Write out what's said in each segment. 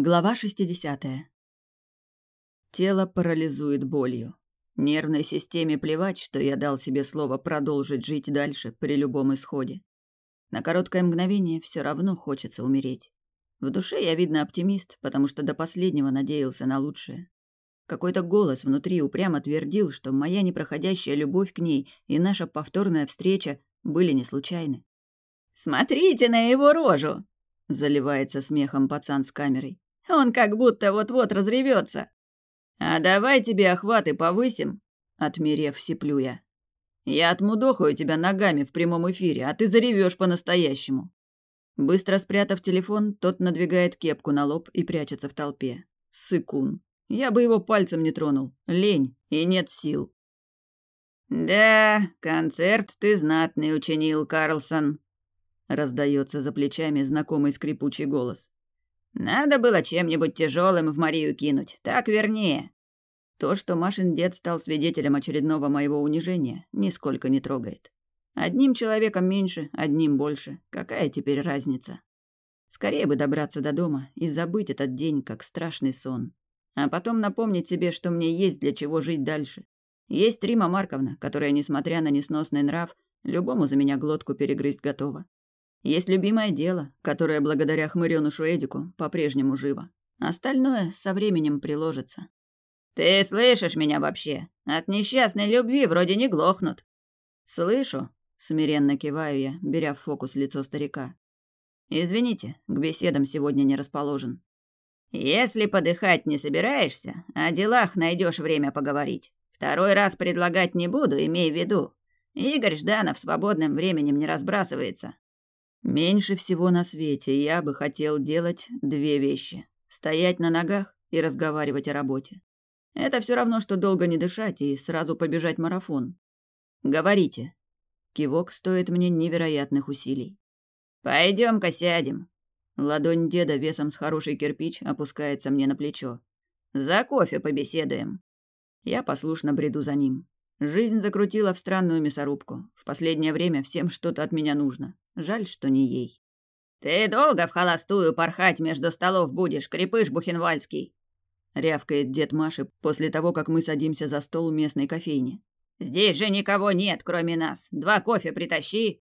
Глава 60. Тело парализует болью. Нервной системе плевать, что я дал себе слово продолжить жить дальше при любом исходе. На короткое мгновение все равно хочется умереть. В душе я, видно, оптимист, потому что до последнего надеялся на лучшее. Какой-то голос внутри упрямо твердил, что моя непроходящая любовь к ней и наша повторная встреча были не случайны. «Смотрите на его рожу!» — заливается смехом пацан с камерой. «Он как будто вот-вот разревется. «А давай тебе охваты повысим», — отмерев сиплю я. «Я отмудохаю тебя ногами в прямом эфире, а ты заревешь по-настоящему». Быстро спрятав телефон, тот надвигает кепку на лоб и прячется в толпе. Сыкун. Я бы его пальцем не тронул. Лень и нет сил. «Да, концерт ты знатный учинил, Карлсон», Раздается за плечами знакомый скрипучий голос. Надо было чем-нибудь тяжелым в Марию кинуть, так вернее. То, что Машин дед стал свидетелем очередного моего унижения, нисколько не трогает. Одним человеком меньше, одним больше. Какая теперь разница? Скорее бы добраться до дома и забыть этот день, как страшный сон. А потом напомнить себе, что мне есть для чего жить дальше. Есть Рима Марковна, которая, несмотря на несносный нрав, любому за меня глотку перегрызть готова. Есть любимое дело, которое благодаря хмырёнышу Эдику по-прежнему живо. Остальное со временем приложится. «Ты слышишь меня вообще? От несчастной любви вроде не глохнут». «Слышу», — смиренно киваю я, беря в фокус лицо старика. «Извините, к беседам сегодня не расположен». «Если подыхать не собираешься, о делах найдешь время поговорить. Второй раз предлагать не буду, имей в виду. Игорь Жданов свободным временем не разбрасывается. Меньше всего на свете я бы хотел делать две вещи. Стоять на ногах и разговаривать о работе. Это все равно, что долго не дышать и сразу побежать марафон. Говорите. Кивок стоит мне невероятных усилий. Пойдем-ка сядем. Ладонь деда весом с хороший кирпич опускается мне на плечо. За кофе побеседуем. Я послушно бреду за ним. Жизнь закрутила в странную мясорубку. В последнее время всем что-то от меня нужно. Жаль, что не ей. «Ты долго в холостую порхать между столов будешь, крепыш Бухенвальский?» рявкает дед Маши после того, как мы садимся за стол местной кофейни. «Здесь же никого нет, кроме нас. Два кофе притащи!»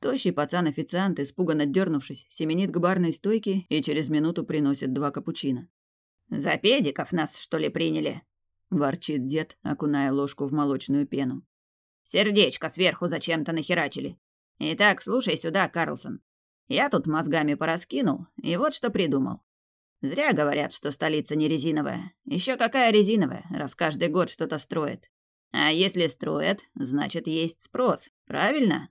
Тощий пацан-официант, испуганно дернувшись, семенит к барной стойке и через минуту приносит два капучино. «За педиков нас, что ли, приняли?» — ворчит дед, окуная ложку в молочную пену. «Сердечко сверху зачем-то нахерачили. Итак, слушай сюда, Карлсон. Я тут мозгами пораскинул, и вот что придумал. Зря говорят, что столица не резиновая. Еще какая резиновая, раз каждый год что-то строят. А если строят, значит, есть спрос, правильно?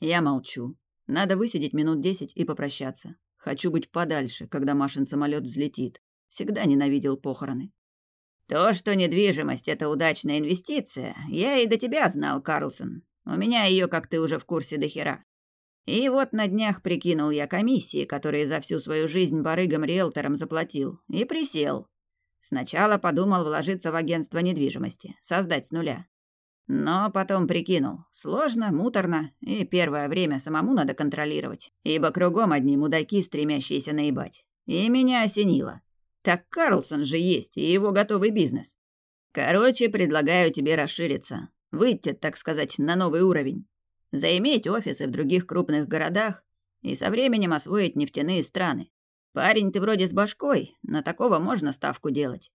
Я молчу. Надо высидеть минут десять и попрощаться. Хочу быть подальше, когда Машин самолет взлетит. Всегда ненавидел похороны. То, что недвижимость — это удачная инвестиция, я и до тебя знал, Карлсон. У меня ее, как ты уже в курсе, до хера. И вот на днях прикинул я комиссии, которые за всю свою жизнь барыгам-риэлторам заплатил, и присел. Сначала подумал вложиться в агентство недвижимости, создать с нуля. Но потом прикинул, сложно, муторно, и первое время самому надо контролировать, ибо кругом одни мудаки, стремящиеся наебать. И меня осенило. Так Карлсон же есть, и его готовый бизнес. Короче, предлагаю тебе расшириться. Выйти, так сказать, на новый уровень. Заиметь офисы в других крупных городах и со временем освоить нефтяные страны. Парень ты вроде с башкой, на такого можно ставку делать.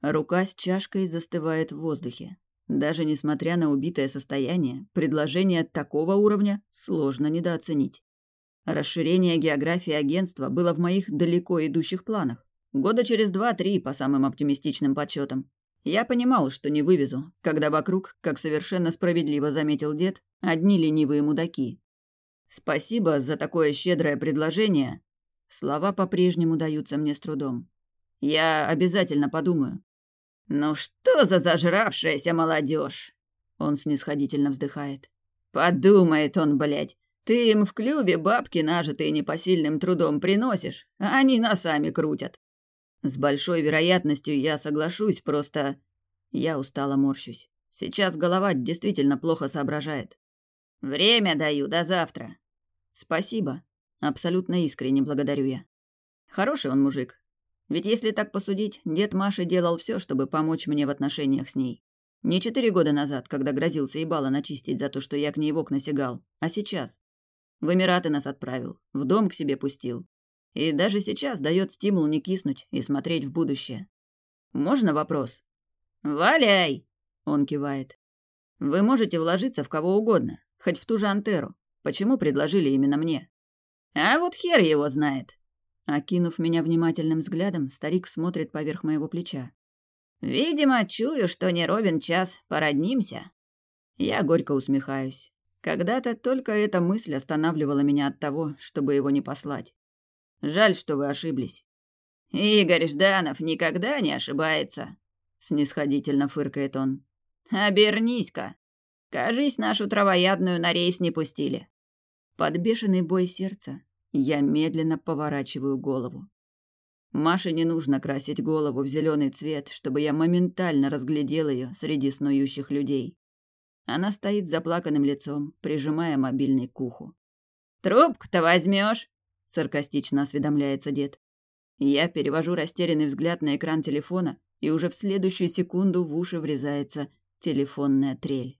Рука с чашкой застывает в воздухе. Даже несмотря на убитое состояние, предложение такого уровня сложно недооценить. Расширение географии агентства было в моих далеко идущих планах. Года через два-три, по самым оптимистичным подсчетам. Я понимал, что не вывезу, когда вокруг, как совершенно справедливо заметил дед, одни ленивые мудаки. Спасибо за такое щедрое предложение. Слова по-прежнему даются мне с трудом. Я обязательно подумаю. Ну что за зажравшаяся молодежь? Он снисходительно вздыхает. Подумает он, блядь. Ты им в клюве бабки, нажитые непосильным трудом, приносишь, а они носами крутят. С большой вероятностью я соглашусь, просто... Я устало морщусь. Сейчас голова действительно плохо соображает. Время даю, до завтра. Спасибо. Абсолютно искренне благодарю я. Хороший он мужик. Ведь если так посудить, дед Маши делал все, чтобы помочь мне в отношениях с ней. Не четыре года назад, когда грозился ебало начистить за то, что я к ней в окна сигал, а сейчас. В Эмираты нас отправил, в дом к себе пустил. И даже сейчас дает стимул не киснуть и смотреть в будущее. Можно вопрос? «Валяй!» — он кивает. «Вы можете вложиться в кого угодно, хоть в ту же Антеру. Почему предложили именно мне?» «А вот хер его знает!» Окинув меня внимательным взглядом, старик смотрит поверх моего плеча. «Видимо, чую, что не ровен час, породнимся». Я горько усмехаюсь. Когда-то только эта мысль останавливала меня от того, чтобы его не послать. Жаль, что вы ошиблись. «Игорь Жданов никогда не ошибается», — снисходительно фыркает он. «Обернись-ка. Кажись, нашу травоядную на рейс не пустили». Под бешеный бой сердца я медленно поворачиваю голову. Маше не нужно красить голову в зеленый цвет, чтобы я моментально разглядел ее среди снующих людей. Она стоит заплаканным лицом, прижимая мобильный к уху. «Трубку-то возьмешь? Саркастично осведомляется дед. Я перевожу растерянный взгляд на экран телефона, и уже в следующую секунду в уши врезается телефонная трель.